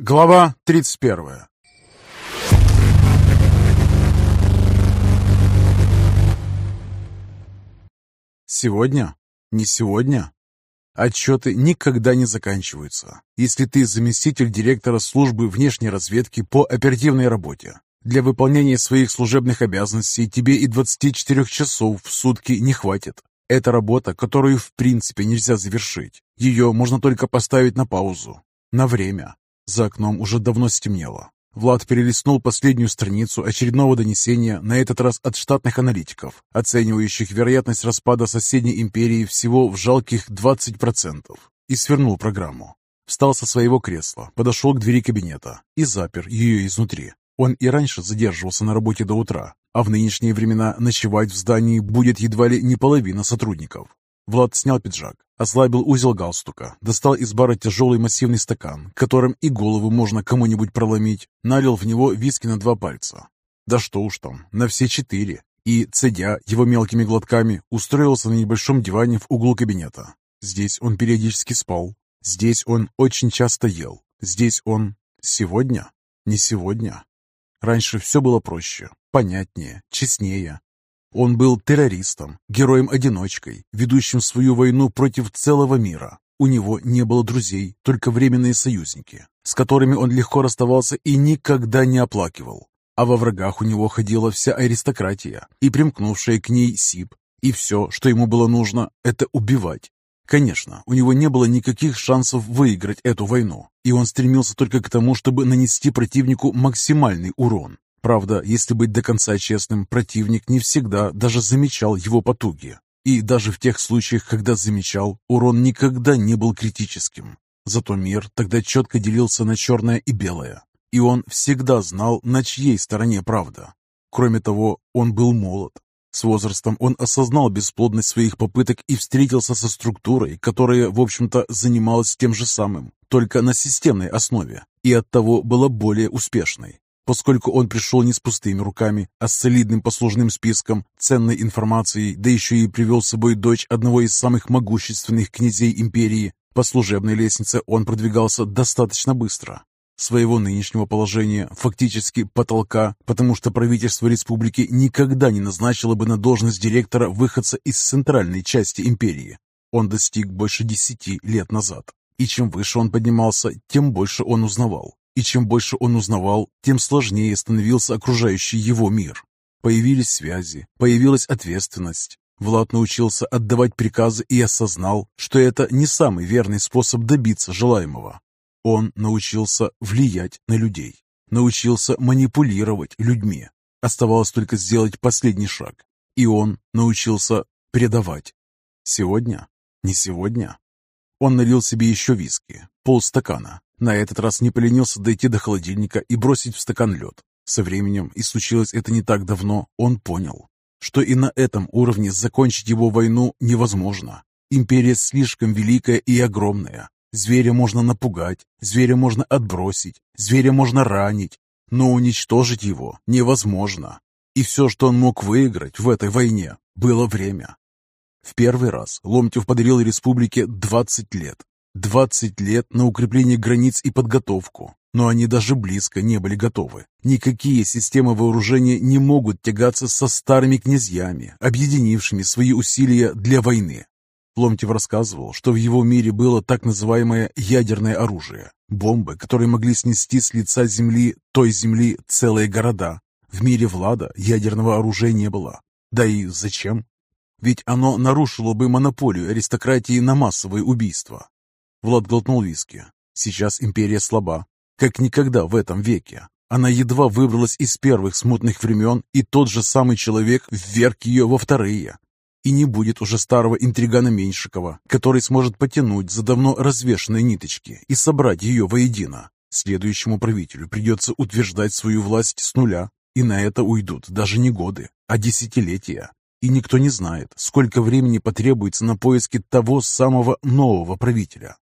Глава 31 Сегодня? Не сегодня? Отчеты никогда не заканчиваются, если ты заместитель директора службы внешней разведки по оперативной работе. Для выполнения своих служебных обязанностей тебе и 24 часов в сутки не хватит. Это работа, которую в принципе нельзя завершить. Ее можно только поставить на паузу. На время. За окном уже давно стемнело. Влад перелистнул последнюю страницу очередного донесения, на этот раз от штатных аналитиков, оценивающих вероятность распада соседней империи всего в жалких 20%, и свернул программу. Встал со своего кресла, подошел к двери кабинета и запер ее изнутри. Он и раньше задерживался на работе до утра, а в нынешние времена ночевать в здании будет едва ли не половина сотрудников. Влад снял пиджак, ослабил узел галстука, достал из бара тяжелый массивный стакан, которым и голову можно кому-нибудь проломить, налил в него виски на два пальца. Да что уж там, на все четыре. И, цедя его мелкими глотками, устроился на небольшом диване в углу кабинета. Здесь он периодически спал. Здесь он очень часто ел. Здесь он... Сегодня? Не сегодня. Раньше все было проще, понятнее, честнее. Он был террористом, героем-одиночкой, ведущим свою войну против целого мира. У него не было друзей, только временные союзники, с которыми он легко расставался и никогда не оплакивал. А во врагах у него ходила вся аристократия и примкнувшая к ней СИП. И все, что ему было нужно, это убивать. Конечно, у него не было никаких шансов выиграть эту войну, и он стремился только к тому, чтобы нанести противнику максимальный урон. Правда, если быть до конца честным, противник не всегда даже замечал его потуги. И даже в тех случаях, когда замечал, урон никогда не был критическим. Зато мир тогда четко делился на черное и белое. И он всегда знал, на чьей стороне правда. Кроме того, он был молод. С возрастом он осознал бесплодность своих попыток и встретился со структурой, которая, в общем-то, занималась тем же самым, только на системной основе, и оттого была более успешной поскольку он пришел не с пустыми руками, а с солидным послужным списком, ценной информацией, да еще и привел с собой дочь одного из самых могущественных князей империи. По служебной лестнице он продвигался достаточно быстро. Своего нынешнего положения, фактически потолка, потому что правительство республики никогда не назначило бы на должность директора выходца из центральной части империи. Он достиг больше десяти лет назад. И чем выше он поднимался, тем больше он узнавал. И чем больше он узнавал, тем сложнее становился окружающий его мир. Появились связи, появилась ответственность. Влад научился отдавать приказы и осознал, что это не самый верный способ добиться желаемого. Он научился влиять на людей, научился манипулировать людьми. Оставалось только сделать последний шаг. И он научился предавать. Сегодня? Не сегодня. Он налил себе еще виски, полстакана, на этот раз не поленился дойти до холодильника и бросить в стакан лед. Со временем, и случилось это не так давно, он понял, что и на этом уровне закончить его войну невозможно. Империя слишком великая и огромная. Зверя можно напугать, зверя можно отбросить, зверя можно ранить, но уничтожить его невозможно. И все, что он мог выиграть в этой войне, было время. В первый раз Ломтев подарил республике 20 лет, 20 лет на укрепление границ и подготовку, но они даже близко не были готовы. Никакие системы вооружения не могут тягаться со старыми князьями, объединившими свои усилия для войны. Ломтев рассказывал, что в его мире было так называемое ядерное оружие, бомбы, которые могли снести с лица земли, той земли, целые города. В мире Влада ядерного оружия не было. Да и зачем? Ведь оно нарушило бы монополию аристократии на массовые убийства. Влад глотнул виски. Сейчас империя слаба, как никогда в этом веке. Она едва выбралась из первых смутных времен, и тот же самый человек вверг ее во вторые. И не будет уже старого интригана Меньшикова, который сможет потянуть за давно развешенные ниточки и собрать ее воедино. Следующему правителю придется утверждать свою власть с нуля, и на это уйдут даже не годы, а десятилетия. И никто не знает, сколько времени потребуется на поиски того самого нового правителя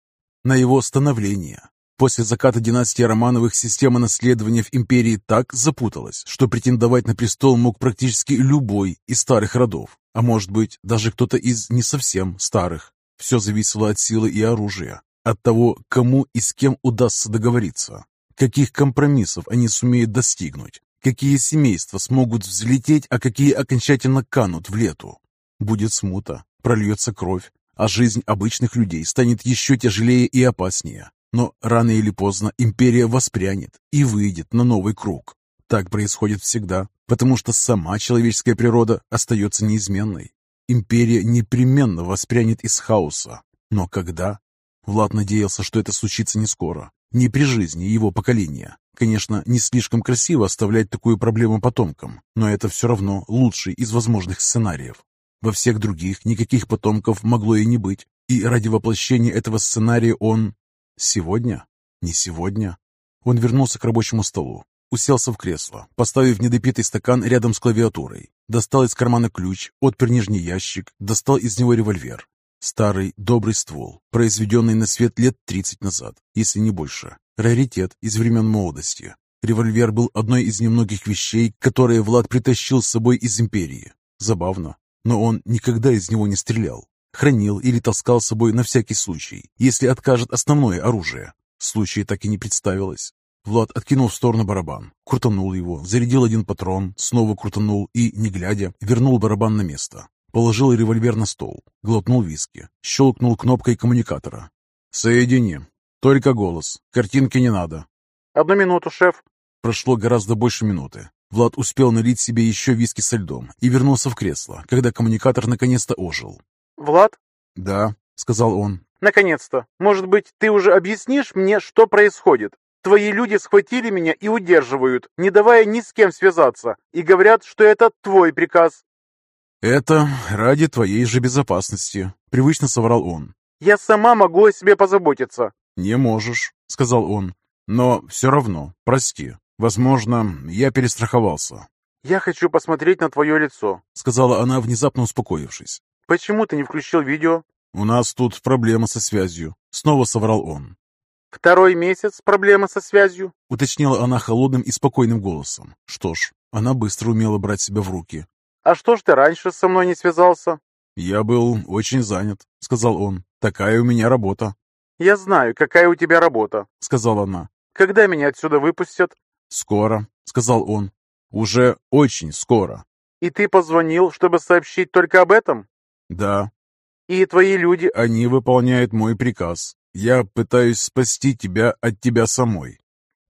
на его становление. После заката династии Романовых система наследования в империи так запуталась, что претендовать на престол мог практически любой из старых родов, а может быть, даже кто-то из не совсем старых. Все зависело от силы и оружия, от того, кому и с кем удастся договориться. Каких компромиссов они сумеют достигнуть? Какие семейства смогут взлететь, а какие окончательно канут в лету? Будет смута, прольется кровь, а жизнь обычных людей станет еще тяжелее и опаснее. Но рано или поздно империя воспрянет и выйдет на новый круг. Так происходит всегда, потому что сама человеческая природа остается неизменной. Империя непременно воспрянет из хаоса. Но когда? Влад надеялся, что это случится не скоро, не при жизни его поколения. Конечно, не слишком красиво оставлять такую проблему потомкам, но это все равно лучший из возможных сценариев. Во всех других никаких потомков могло и не быть, и ради воплощения этого сценария он Сегодня? Не сегодня. Он вернулся к рабочему столу, уселся в кресло, поставив недопитый стакан рядом с клавиатурой, достал из кармана ключ, отпер нижний ящик, достал из него револьвер. Старый, добрый ствол, произведенный на свет лет 30 назад, если не больше. Раритет из времен молодости. Револьвер был одной из немногих вещей, которые Влад притащил с собой из империи. Забавно, но он никогда из него не стрелял хранил или таскал с собой на всякий случай, если откажет основное оружие. Случая так и не представилось. Влад откинул в сторону барабан, крутанул его, зарядил один патрон, снова крутанул и, не глядя, вернул барабан на место. Положил револьвер на стол, глотнул виски, щелкнул кнопкой коммуникатора. «Соедини. Только голос. Картинки не надо». «Одну минуту, шеф». Прошло гораздо больше минуты. Влад успел налить себе еще виски со льдом и вернулся в кресло, когда коммуникатор наконец-то ожил. «Влад?» «Да», — сказал он. «Наконец-то! Может быть, ты уже объяснишь мне, что происходит? Твои люди схватили меня и удерживают, не давая ни с кем связаться, и говорят, что это твой приказ». «Это ради твоей же безопасности», — привычно соврал он. «Я сама могу о себе позаботиться». «Не можешь», — сказал он. «Но все равно, прости. Возможно, я перестраховался». «Я хочу посмотреть на твое лицо», — сказала она, внезапно успокоившись. «Почему ты не включил видео?» «У нас тут проблема со связью», — снова соврал он. «Второй месяц проблема со связью?» — уточнила она холодным и спокойным голосом. Что ж, она быстро умела брать себя в руки. «А что ж ты раньше со мной не связался?» «Я был очень занят», — сказал он. «Такая у меня работа». «Я знаю, какая у тебя работа», — сказала она. «Когда меня отсюда выпустят?» «Скоро», — сказал он. «Уже очень скоро». «И ты позвонил, чтобы сообщить только об этом?» «Да». «И твои люди...» «Они выполняют мой приказ. Я пытаюсь спасти тебя от тебя самой».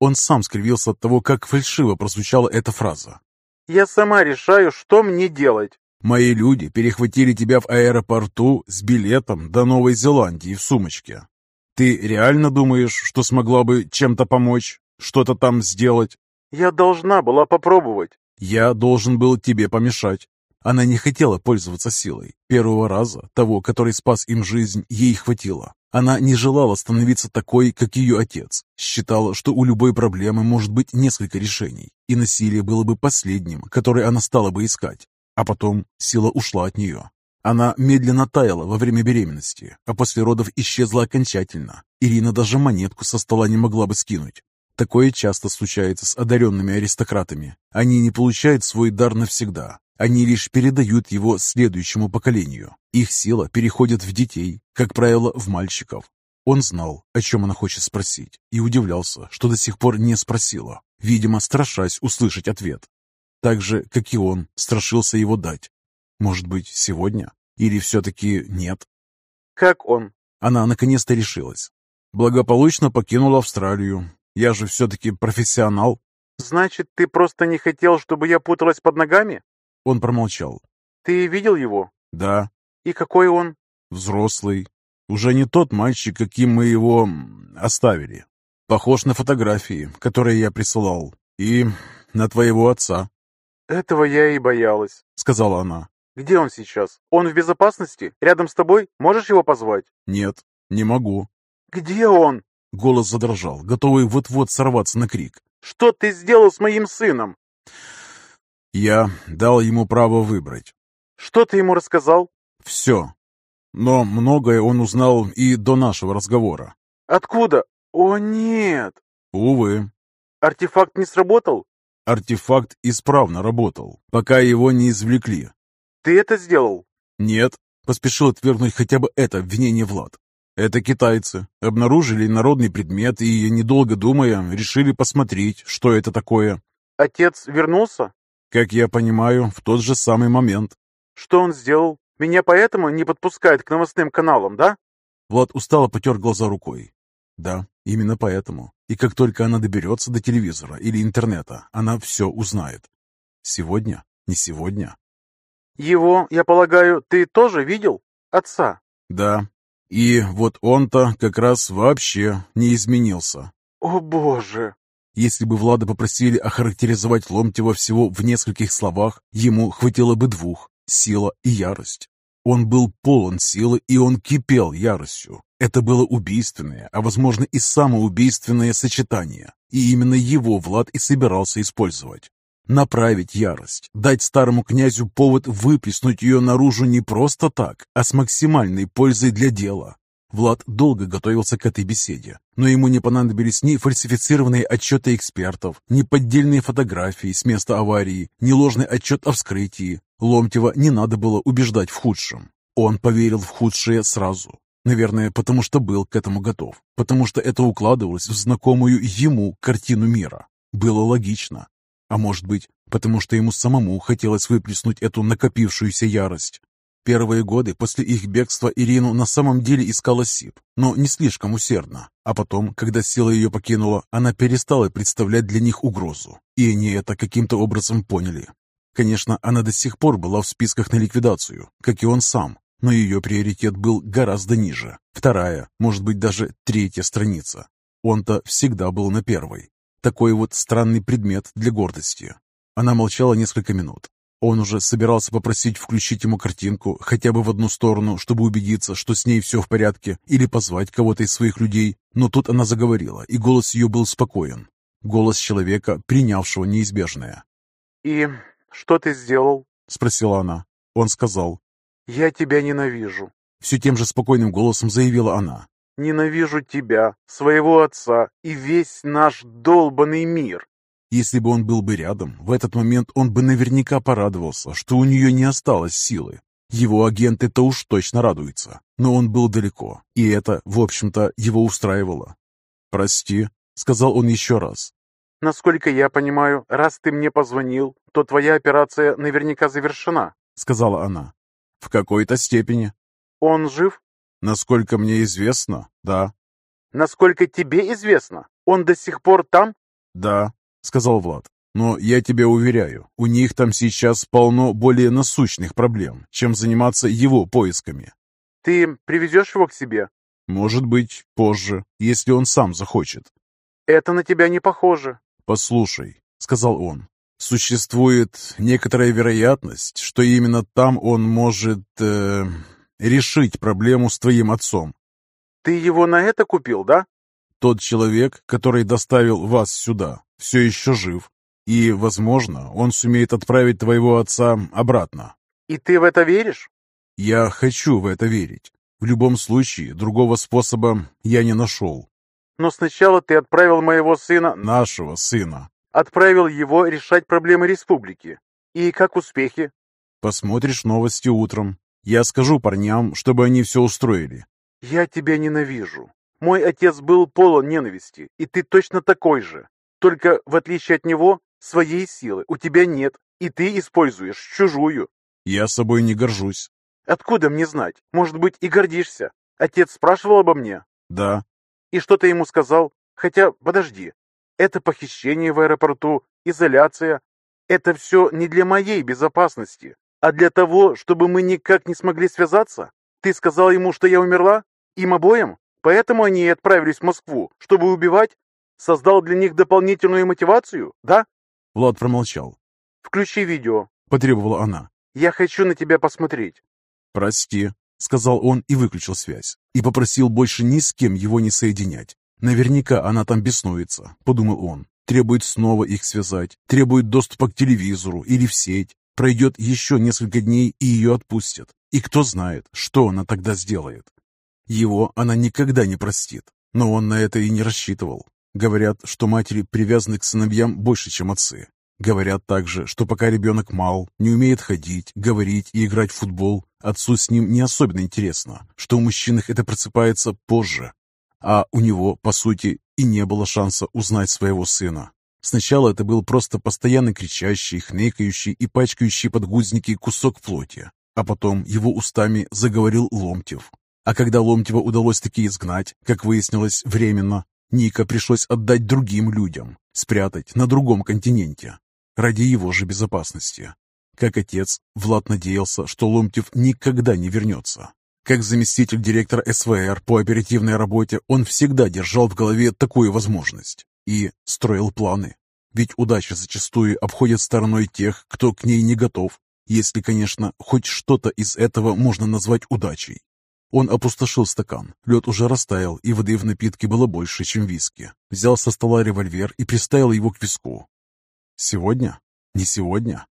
Он сам скривился от того, как фальшиво прозвучала эта фраза. «Я сама решаю, что мне делать». «Мои люди перехватили тебя в аэропорту с билетом до Новой Зеландии в сумочке. Ты реально думаешь, что смогла бы чем-то помочь, что-то там сделать?» «Я должна была попробовать». «Я должен был тебе помешать. Она не хотела пользоваться силой. Первого раза, того, который спас им жизнь, ей хватило. Она не желала становиться такой, как ее отец. Считала, что у любой проблемы может быть несколько решений, и насилие было бы последним, которое она стала бы искать. А потом сила ушла от нее. Она медленно таяла во время беременности, а после родов исчезла окончательно. Ирина даже монетку со стола не могла бы скинуть. Такое часто случается с одаренными аристократами. Они не получают свой дар навсегда, они лишь передают его следующему поколению. Их сила переходит в детей, как правило, в мальчиков. Он знал, о чем она хочет спросить, и удивлялся, что до сих пор не спросила, видимо, страшась услышать ответ. Так же, как и он, страшился его дать. Может быть, сегодня? Или все-таки нет? «Как он?» Она наконец-то решилась. Благополучно покинула Австралию. Я же все-таки профессионал. «Значит, ты просто не хотел, чтобы я путалась под ногами?» Он промолчал. «Ты видел его?» «Да». «И какой он?» «Взрослый. Уже не тот мальчик, каким мы его оставили. Похож на фотографии, которые я присылал. И на твоего отца». «Этого я и боялась», — сказала она. «Где он сейчас? Он в безопасности? Рядом с тобой? Можешь его позвать?» «Нет, не могу». «Где он?» Голос задрожал, готовый вот-вот сорваться на крик. «Что ты сделал с моим сыном?» Я дал ему право выбрать. Что ты ему рассказал? Все. Но многое он узнал и до нашего разговора. Откуда? О, нет. Увы. Артефакт не сработал? Артефакт исправно работал, пока его не извлекли. Ты это сделал? Нет. Поспешил отвергнуть хотя бы это обвинение Влад. Это китайцы. Обнаружили народный предмет и, недолго думая, решили посмотреть, что это такое. Отец вернулся? Как я понимаю, в тот же самый момент. Что он сделал? Меня поэтому не подпускают к новостным каналам, да? Влад устало потер глаза рукой. Да, именно поэтому. И как только она доберется до телевизора или интернета, она все узнает. Сегодня? Не сегодня? Его, я полагаю, ты тоже видел? Отца? Да. И вот он-то как раз вообще не изменился. О боже! Если бы Влада попросили охарактеризовать Ломтева всего в нескольких словах, ему хватило бы двух – сила и ярость. Он был полон силы, и он кипел яростью. Это было убийственное, а возможно и самоубийственное сочетание. И именно его Влад и собирался использовать. Направить ярость, дать старому князю повод выплеснуть ее наружу не просто так, а с максимальной пользой для дела. Влад долго готовился к этой беседе, но ему не понадобились ни фальсифицированные отчеты экспертов, ни поддельные фотографии с места аварии, ни ложный отчет о вскрытии. Ломтева не надо было убеждать в худшем. Он поверил в худшее сразу. Наверное, потому что был к этому готов, потому что это укладывалось в знакомую ему картину мира. Было логично. А может быть, потому что ему самому хотелось выплеснуть эту накопившуюся ярость. Первые годы после их бегства Ирину на самом деле искала Сип, но не слишком усердно. А потом, когда сила ее покинула, она перестала представлять для них угрозу. И они это каким-то образом поняли. Конечно, она до сих пор была в списках на ликвидацию, как и он сам, но ее приоритет был гораздо ниже. Вторая, может быть даже третья страница. Он-то всегда был на первой. Такой вот странный предмет для гордости. Она молчала несколько минут. Он уже собирался попросить включить ему картинку хотя бы в одну сторону, чтобы убедиться, что с ней все в порядке, или позвать кого-то из своих людей, но тут она заговорила, и голос ее был спокоен. Голос человека, принявшего неизбежное. «И что ты сделал?» — спросила она. Он сказал. «Я тебя ненавижу». Все тем же спокойным голосом заявила она. Ненавижу тебя, своего отца и весь наш долбанный мир. Если бы он был бы рядом, в этот момент он бы наверняка порадовался, что у нее не осталось силы. Его агенты-то уж точно радуются, но он был далеко, и это, в общем-то, его устраивало. «Прости», — сказал он еще раз. «Насколько я понимаю, раз ты мне позвонил, то твоя операция наверняка завершена», — сказала она. «В какой-то степени». «Он жив?» Насколько мне известно, да. Насколько тебе известно, он до сих пор там? Да, сказал Влад. Но я тебя уверяю, у них там сейчас полно более насущных проблем, чем заниматься его поисками. Ты привезешь его к себе? Может быть, позже, если он сам захочет. Это на тебя не похоже. Послушай, сказал он, существует некоторая вероятность, что именно там он может... Э, решить проблему с твоим отцом. Ты его на это купил, да? Тот человек, который доставил вас сюда, все еще жив. И, возможно, он сумеет отправить твоего отца обратно. И ты в это веришь? Я хочу в это верить. В любом случае, другого способа я не нашел. Но сначала ты отправил моего сына... Нашего сына. Отправил его решать проблемы республики. И как успехи? Посмотришь новости утром. Я скажу парням, чтобы они все устроили. Я тебя ненавижу. Мой отец был полон ненависти, и ты точно такой же. Только, в отличие от него, своей силы у тебя нет, и ты используешь чужую. Я собой не горжусь. Откуда мне знать? Может быть, и гордишься. Отец спрашивал обо мне? Да. И что ты ему сказал? Хотя, подожди. Это похищение в аэропорту, изоляция. Это все не для моей безопасности. А для того, чтобы мы никак не смогли связаться? Ты сказал ему, что я умерла? Им обоим? Поэтому они и отправились в Москву, чтобы убивать? Создал для них дополнительную мотивацию, да?» Влад промолчал. «Включи видео», — потребовала она. «Я хочу на тебя посмотреть». «Прости», — сказал он и выключил связь. И попросил больше ни с кем его не соединять. «Наверняка она там беснуется», — подумал он. «Требует снова их связать, требует доступа к телевизору или в сеть, Пройдет еще несколько дней, и ее отпустят. И кто знает, что она тогда сделает. Его она никогда не простит, но он на это и не рассчитывал. Говорят, что матери привязаны к сыновьям больше, чем отцы. Говорят также, что пока ребенок мал, не умеет ходить, говорить и играть в футбол, отцу с ним не особенно интересно, что у мужчинах это просыпается позже. А у него, по сути, и не было шанса узнать своего сына. Сначала это был просто постоянно кричащий, хныкающий и пачкающий подгузники кусок плоти, а потом его устами заговорил Ломтев. А когда Ломтева удалось таки изгнать, как выяснилось, временно, Ника пришлось отдать другим людям, спрятать на другом континенте, ради его же безопасности. Как отец, Влад надеялся, что Ломтев никогда не вернется. Как заместитель директора СВР по оперативной работе он всегда держал в голове такую возможность и строил планы. Ведь удача зачастую обходит стороной тех, кто к ней не готов, если, конечно, хоть что-то из этого можно назвать удачей. Он опустошил стакан. Лед уже растаял, и воды в напитке было больше, чем виски. Взял со стола револьвер и приставил его к виску. Сегодня? Не сегодня.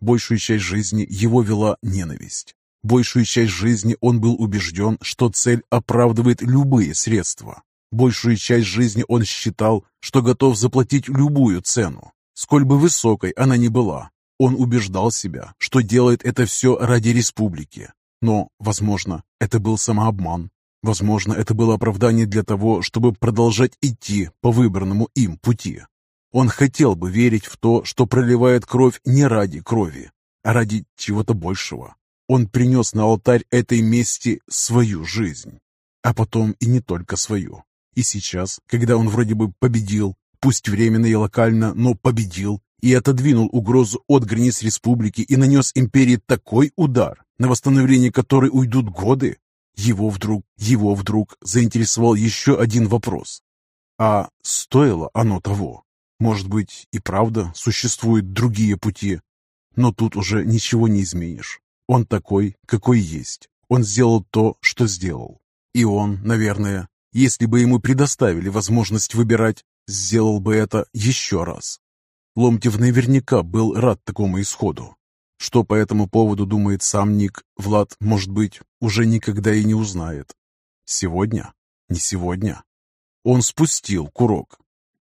Большую часть жизни его вела ненависть. Большую часть жизни он был убежден, что цель оправдывает любые средства. Большую часть жизни он считал, что готов заплатить любую цену, сколь бы высокой она ни была. Он убеждал себя, что делает это все ради республики, но, возможно, это был самообман. Возможно, это было оправдание для того, чтобы продолжать идти по выбранному им пути. Он хотел бы верить в то, что проливает кровь не ради крови, а ради чего-то большего. Он принес на алтарь этой мести свою жизнь, а потом и не только свою. И сейчас, когда он вроде бы победил, пусть временно и локально, но победил, и отодвинул угрозу от границ республики и нанес империи такой удар, на восстановление которой уйдут годы, его вдруг, его вдруг заинтересовал еще один вопрос. А стоило оно того? Может быть, и правда существуют другие пути? Но тут уже ничего не изменишь. Он такой, какой есть. Он сделал то, что сделал. И он, наверное, если бы ему предоставили возможность выбирать, сделал бы это еще раз. Ломтев наверняка был рад такому исходу. Что по этому поводу думает сам Ник, Влад, может быть, уже никогда и не узнает. Сегодня? Не сегодня. Он спустил курок,